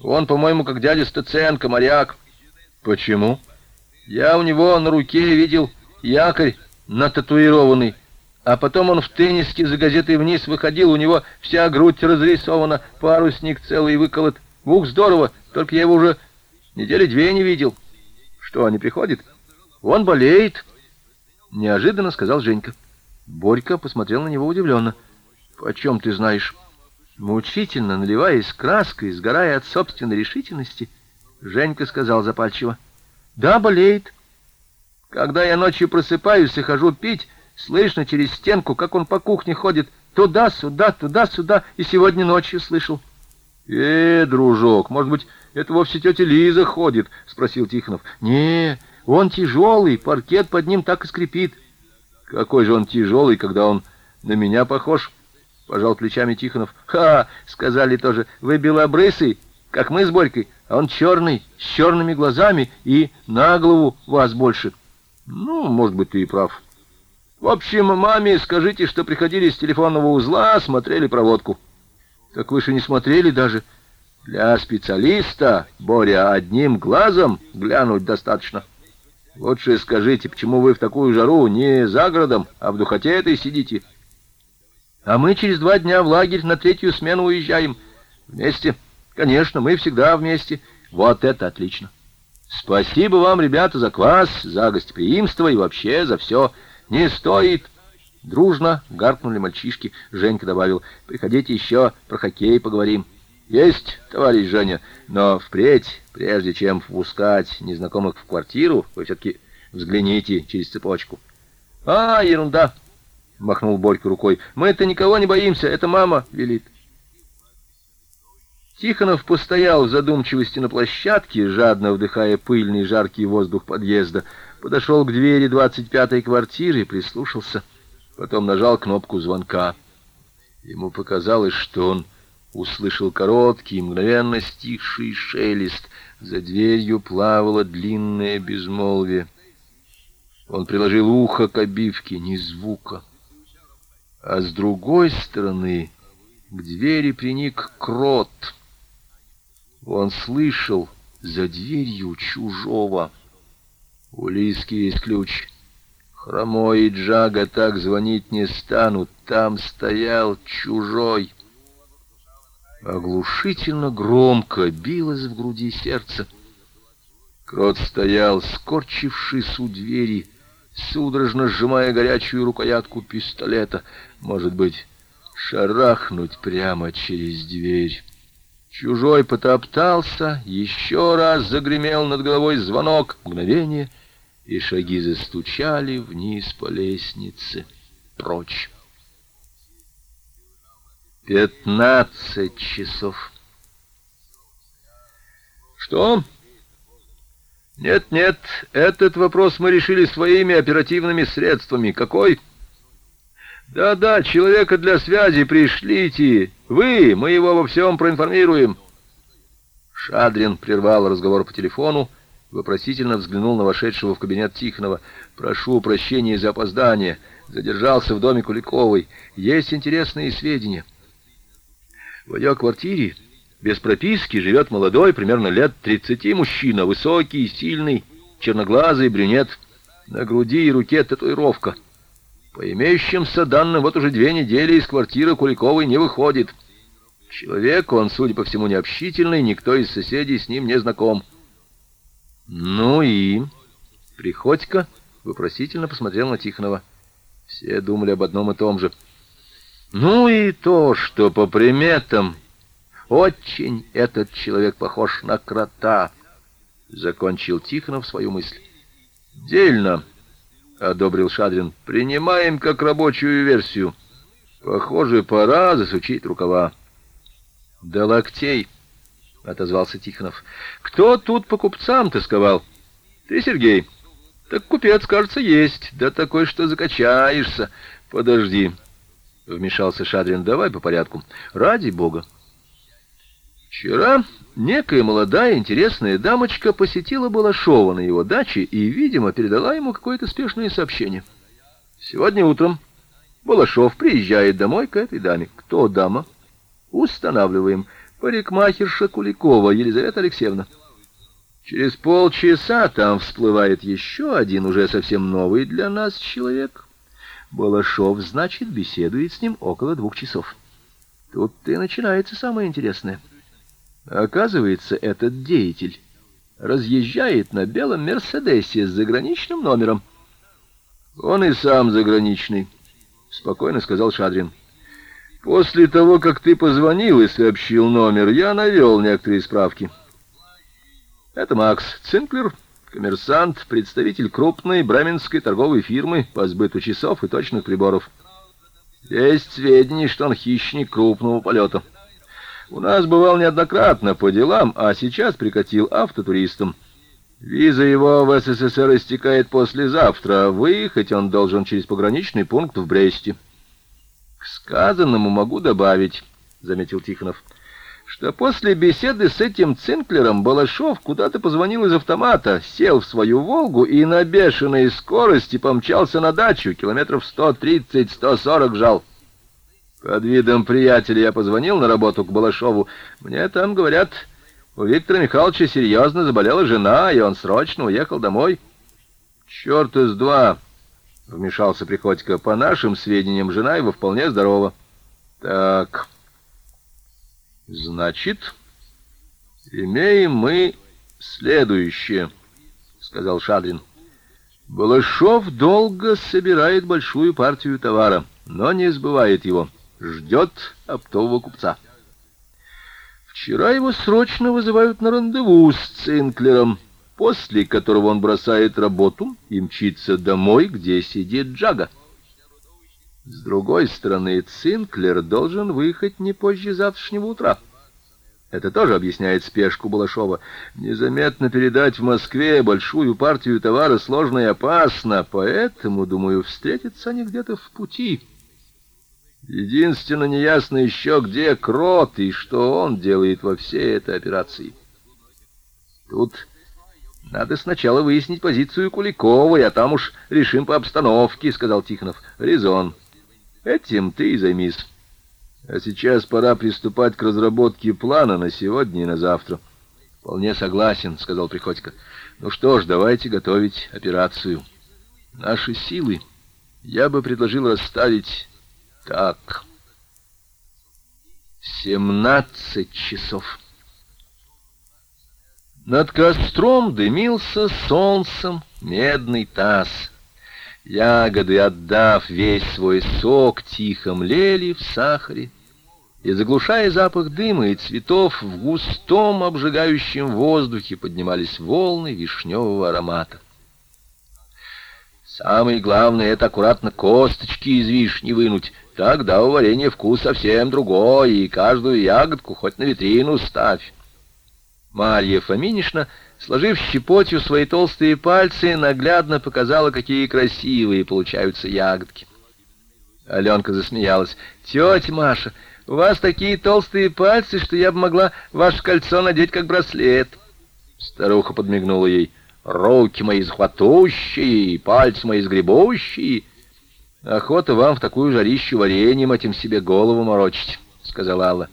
Он, по-моему, как дядя Стеценко, моряк. Почему? Я у него на руке видел якорь нататуированный. А потом он в тенниске за газетой вниз выходил, у него вся грудь разрисована, парусник целый выколот. Ух, здорово, только я его уже недели две не видел. Что, не приходит? Он болеет. Неожиданно сказал Женька. Борька посмотрел на него удивленно. «О чем ты знаешь?» Мучительно наливаясь краской, сгорая от собственной решительности, Женька сказал запальчиво. «Да, болеет. Когда я ночью просыпаюсь и хожу пить, слышно через стенку, как он по кухне ходит, туда-сюда, туда-сюда, и сегодня ночью слышал». «Э, дружок, может быть, это вовсе тетя Лиза ходит?» — спросил Тихонов. «Не, он тяжелый, паркет под ним так и скрипит. Какой же он тяжелый, когда он на меня похож? Пожал плечами Тихонов. Ха, сказали тоже, вы белобрысый, как мы с Борькой, а он черный, с черными глазами и на голову вас больше. Ну, может быть, ты и прав. В общем, маме скажите, что приходили с телефонного узла, смотрели проводку. Так вы же не смотрели даже. Для специалиста, Боря, одним глазом глянуть достаточно. Лучше скажите, почему вы в такую жару не за городом, а в духоте этой сидите? А мы через два дня в лагерь на третью смену уезжаем. Вместе. Конечно, мы всегда вместе. Вот это отлично. Спасибо вам, ребята, за квас, за гостеприимство и вообще за все. Не стоит. Дружно гаркнули мальчишки. Женька добавил, приходите еще, про хоккей поговорим. Есть, товарищ Женя, но впредь, прежде чем впускать незнакомых в квартиру, вы все-таки взгляните через цепочку. А, ерунда, махнул Борька рукой. Мы-то никого не боимся, это мама велит. Тихонов постоял в задумчивости на площадке, жадно вдыхая пыльный жаркий воздух подъезда, подошел к двери двадцать пятой квартиры и прислушался. Потом нажал кнопку звонка. Ему показалось, что он услышал короткий, мгновенно стихший шелест. За дверью плавало длинное безмолвие. Он приложил ухо к обивке, ни звука. А с другой стороны к двери приник крот. Он слышал за дверью чужого. У Лиски есть ключ. Хромой и Джага так звонить не станут. Там стоял чужой. Оглушительно громко билось в груди сердце. Крот стоял, скорчившись у двери, судорожно сжимая горячую рукоятку пистолета. Может быть, шарахнуть прямо через дверь. Чужой потоптался, еще раз загремел над головой звонок. Мгновение, и шаги застучали вниз по лестнице. Прочь. Пятнадцать часов. Что? Нет, нет, этот вопрос мы решили своими оперативными средствами. Какой? Да-да, человека для связи пришлите. Вы, мы его во всем проинформируем. Шадрин прервал разговор по телефону, вопросительно взглянул на вошедшего в кабинет Тихонова. «Прошу прощения за опоздание. Задержался в доме Куликовой. Есть интересные сведения». В ее квартире без прописки живет молодой, примерно лет тридцати мужчина, высокий, сильный, черноглазый брюнет. На груди и руке татуировка. По имеющимся данным, вот уже две недели из квартиры Куликовой не выходит. Человек он, судя по всему, необщительный, никто из соседей с ним не знаком. Ну и... Приходько вопросительно посмотрел на Тихонова. Все думали об одном и том же — ну и то, что по приметам очень этот человек похож на крота, закончил Тихонов свою мысль. Дельно, одобрил Шадрин. Принимаем как рабочую версию. Похоже, пора засучить рукава. До локтей, отозвался Тихонов. Кто тут по купцам тосковал? Ты, Сергей. Так купец, кажется, есть. Да такой, что закачаешься. Подожди. — вмешался Шадрин. — Давай по порядку. Ради бога. Вчера некая молодая интересная дамочка посетила Балашова на его даче и, видимо, передала ему какое-то спешное сообщение. Сегодня утром Балашов приезжает домой к этой даме. Кто дама? Устанавливаем. Парикмахерша Куликова Елизавета Алексеевна. Через полчаса там всплывает еще один, уже совсем новый для нас человек — Балашов, значит, беседует с ним около двух часов. Тут и начинается самое интересное. Оказывается, этот деятель разъезжает на белом «Мерседесе» с заграничным номером. «Он и сам заграничный», — спокойно сказал Шадрин. «После того, как ты позвонил и сообщил номер, я навел некоторые справки. Это Макс Цинклер, Коммерсант, представитель крупной бременской торговой фирмы по сбыту часов и точных приборов. Есть сведения, что он хищник крупного полета. У нас бывал неоднократно по делам, а сейчас прикатил автотуристом. Виза его в СССР истекает послезавтра, выехать он должен через пограничный пункт в Бресте. К сказанному могу добавить, — заметил Тихонов, — что после беседы с этим Цинклером Балашов куда-то позвонил из автомата, сел в свою «Волгу» и на бешеной скорости помчался на дачу, километров 130-140 жал. Под видом приятеля я позвонил на работу к Балашову. Мне там говорят, у Виктора Михайловича серьезно заболела жена, и он срочно уехал домой. Черт из два, — вмешался Приходько. По нашим сведениям, жена его вполне здорова. Так, значит, имеем мы следующее, — сказал Шадрин. Балашов долго собирает большую партию товара, но не сбывает его. — ждет оптового купца. Вчера его срочно вызывают на рандеву с Цинклером, после которого он бросает работу и мчится домой, где сидит Джага. С другой стороны, Цинклер должен выехать не позже завтрашнего утра. Это тоже объясняет спешку Балашова. Незаметно передать в Москве большую партию товара сложно и опасно, поэтому, думаю, встретятся они где-то в пути. Единственно неясно еще, где Крот и что он делает во всей этой операции. Тут надо сначала выяснить позицию Куликовой, а там уж решим по обстановке, — сказал Тихонов. Резон. Этим ты и займись. А сейчас пора приступать к разработке плана на сегодня и на завтра. Вполне согласен, — сказал Приходько. Ну что ж, давайте готовить операцию. Наши силы я бы предложил расставить так. Семнадцать часов. Над костром дымился солнцем медный таз. Ягоды, отдав весь свой сок, тихо млели в сахаре, и, заглушая запах дыма и цветов, в густом обжигающем воздухе поднимались волны вишневого аромата. Самое главное — это аккуратно косточки из вишни вынуть, Тогда у варенья вкус совсем другой, и каждую ягодку хоть на витрину ставь. Марья Фоминишна, сложив щепотью свои толстые пальцы, наглядно показала, какие красивые получаются ягодки. Аленка засмеялась. «Тетя Маша, у вас такие толстые пальцы, что я бы могла ваше кольцо надеть как браслет». Старуха подмигнула ей. «Руки мои захватущие, пальцы мои сгребущие». Охота вам в такую жарищу вареньем этим себе голову морочить, — сказала Алла.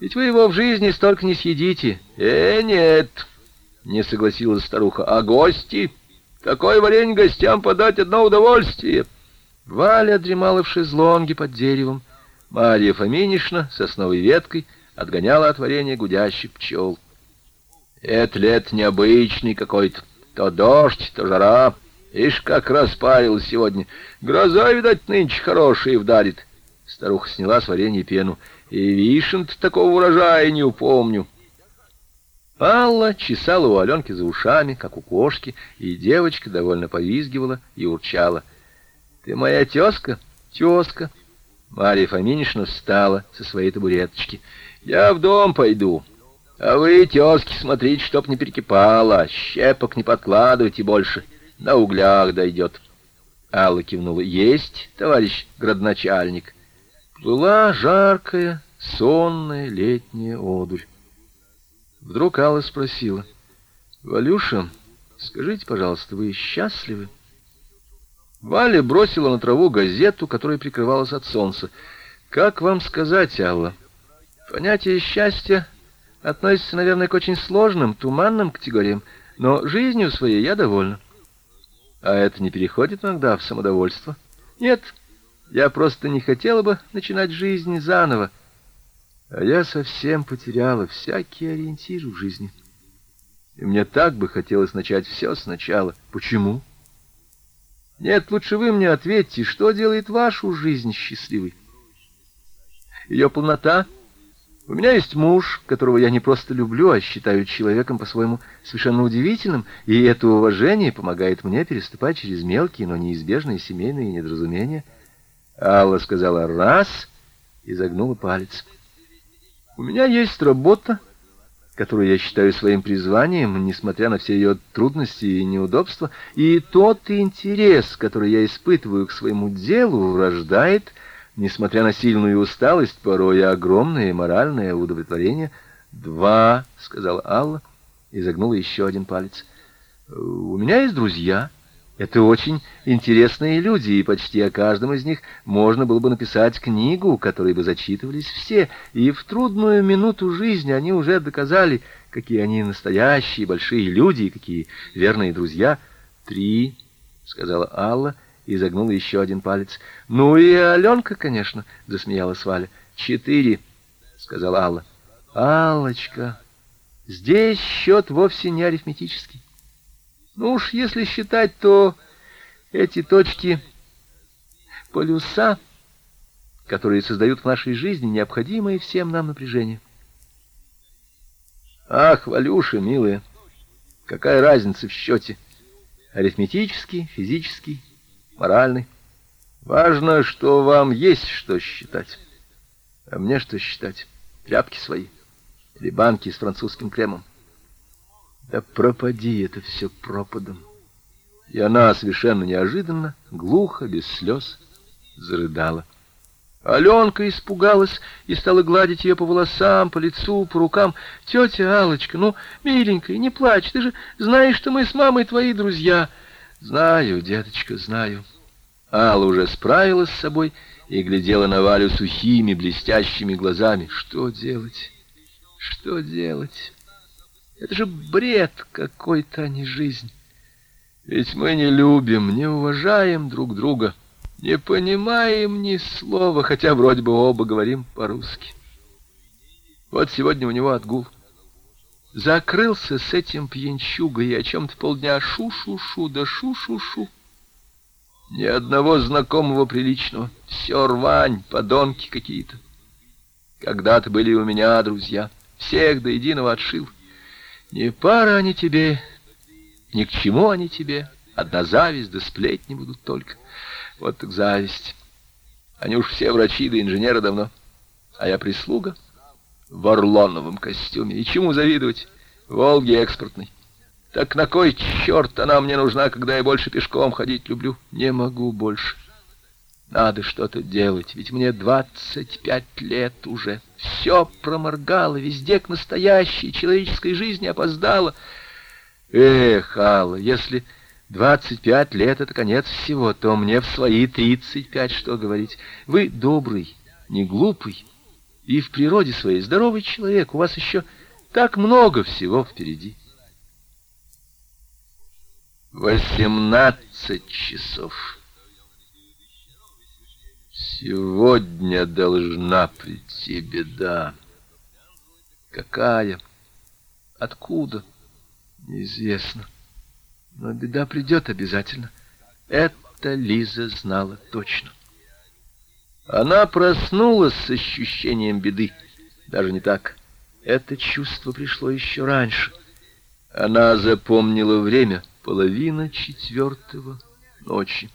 Ведь вы его в жизни столько не съедите. Э, нет, — не согласилась старуха. А гости? Какое варенье гостям подать одно удовольствие? Валя дремала в шезлонге под деревом. Марья Фоминишна сосновой веткой отгоняла от варенья гудящих пчел. Это лет необычный какой-то. То дождь, то жара. Ишь, как распарил сегодня. Гроза, видать, нынче хорошая вдарит. Старуха сняла с варенья пену. И вишен-то такого урожая не упомню. Алла чесала у Аленки за ушами, как у кошки, и девочка довольно повизгивала и урчала. — Ты моя тезка? — Тезка. Марья Фоминишна встала со своей табуреточки. — Я в дом пойду. А вы, тезки, смотрите, чтоб не перекипало, щепок не подкладывайте больше. — на углях дойдет. Алла кивнула. Есть, товарищ градоначальник. Была жаркая, сонная летняя одурь. Вдруг Алла спросила. «Валюша, скажите, пожалуйста, вы счастливы?» Валя бросила на траву газету, которая прикрывалась от солнца. «Как вам сказать, Алла? Понятие счастья относится, наверное, к очень сложным, туманным категориям, но жизнью своей я довольна. А это не переходит иногда в самодовольство? Нет, я просто не хотела бы начинать жизнь заново. А я совсем потеряла всякий ориентир в жизни. И мне так бы хотелось начать все сначала. Почему? Нет, лучше вы мне ответьте, что делает вашу жизнь счастливой? Ее полнота — у меня есть муж, которого я не просто люблю, а считаю человеком по-своему совершенно удивительным, и это уважение помогает мне переступать через мелкие, но неизбежные семейные недоразумения. Алла сказала «раз» и загнула палец. У меня есть работа, которую я считаю своим призванием, несмотря на все ее трудности и неудобства, и тот интерес, который я испытываю к своему делу, рождает несмотря на сильную усталость, порой огромное моральное удовлетворение. «Два», — сказала Алла и загнула еще один палец. «У меня есть друзья». Это очень интересные люди, и почти о каждом из них можно было бы написать книгу, которой бы зачитывались все, и в трудную минуту жизни они уже доказали, какие они настоящие большие люди и какие верные друзья. «Три», — сказала Алла, и загнула еще один палец. «Ну и Аленка, конечно», — засмеялась Валя. «Четыре», — сказала Алла. «Аллочка, здесь счет вовсе не арифметический. Ну уж если считать, то эти точки полюса, которые создают в нашей жизни необходимое всем нам напряжение. Ах, Валюша, милая, какая разница в счете? Арифметический, физический, моральный. Важно, что вам есть что считать. А мне что считать? Тряпки свои или банки с французским кремом. Да пропади это все пропадом. И она совершенно неожиданно, глухо, без слез, зарыдала. Аленка испугалась и стала гладить ее по волосам, по лицу, по рукам. «Тетя Алочка, ну, миленькая, не плачь, ты же знаешь, что мы с мамой твои друзья». «Знаю, деточка, знаю». Алла уже справилась с собой и глядела на Валю сухими, блестящими глазами. «Что делать? Что делать?» Это же бред какой-то, а не жизнь. Ведь мы не любим, не уважаем друг друга, не понимаем ни слова, хотя вроде бы оба говорим по-русски. Вот сегодня у него отгул. Закрылся с этим пьянчугой и о чем-то полдня шу-шу-шу, да шу-шу-шу. Ни одного знакомого приличного. Все рвань, подонки какие-то. Когда-то были у меня друзья. Всех до единого отшил. Не пара они тебе, ни к чему они тебе. Одна зависть да сплетни будут только. Вот так зависть. Они уж все врачи да инженеры давно. А я прислуга в орлоновом костюме. И чему завидовать? Волги экспортный. Так на кой черт она мне нужна, когда я больше пешком ходить люблю? Не могу больше. Надо что-то делать, ведь мне двадцать пять лет уже. Все проморгало, везде к настоящей человеческой жизни опоздало. Эх, Алла, если двадцать пять лет — это конец всего, то мне в свои тридцать пять что говорить. Вы добрый, не глупый и в природе своей здоровый человек. У вас еще так много всего впереди. Восемнадцать часов. Сегодня должна прийти беда. Какая? Откуда? Неизвестно. Но беда придет обязательно. Это Лиза знала точно. Она проснулась с ощущением беды. Даже не так. Это чувство пришло еще раньше. Она запомнила время, половина четвертого ночи.